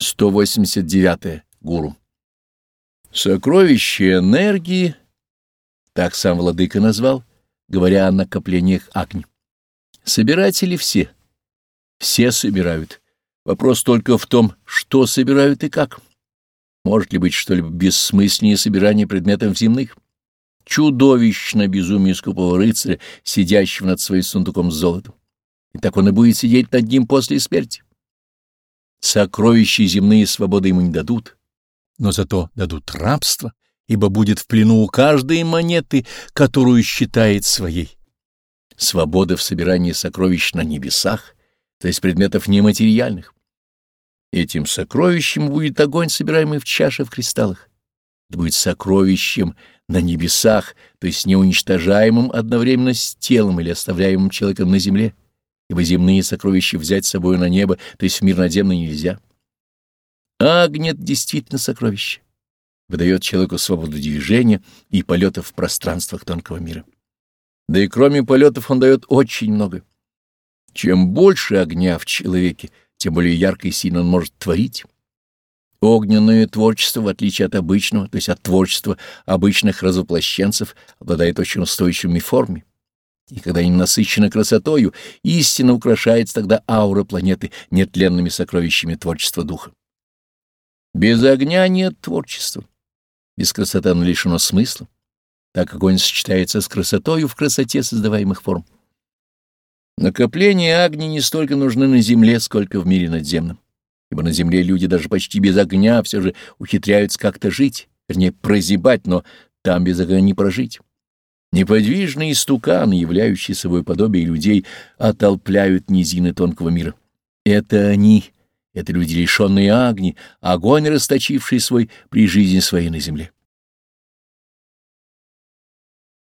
189. Гуру. Сокровище энергии, так сам владыка назвал, говоря о накоплениях огни. Собиратели все. Все собирают. Вопрос только в том, что собирают и как. Может ли быть что-либо бессмысленнее собирания предметов земных? Чудовищно безумие скупого рыцаря, сидящего над своим сундуком с золотом. И так он и будет сидеть над ним после смерти. Сокровища земные свободы ему не дадут, но зато дадут рабство, ибо будет в плену у каждой монеты, которую считает своей. Свобода в собирании сокровищ на небесах, то есть предметов нематериальных. Этим сокровищем будет огонь, собираемый в чаше в кристаллах. Это будет сокровищем на небесах, то есть неуничтожаемым одновременно с телом или оставляемым человеком на земле ибо земные сокровища взять с собой на небо, то есть в мир надземный нельзя. Агнет действительно сокровище, выдает человеку свободу движения и полетов в пространствах тонкого мира. Да и кроме полетов он дает очень много. Чем больше огня в человеке, тем более ярко и сильно он может творить. Огненное творчество, в отличие от обычного, то есть от творчества обычных развоплощенцев, обладает очень устойчивыми формами. И когда не насыщена красотою, истинно украшается тогда аура планеты нетленными сокровищами творчества духа. Без огня нет творчества. Без красоты оно лишено смысла, так как он сочетается с красотою в красоте создаваемых форм. Накопления огня не столько нужны на земле, сколько в мире надземном, ибо на земле люди даже почти без огня все же ухитряются как-то жить, вернее, прозябать, но там без огня не прожить. Неподвижные стуканы, являющие собой подобие людей, отолпляют низины тонкого мира. Это они, это люди, лишенные огни, огонь, расточивший свой при жизни своей на земле.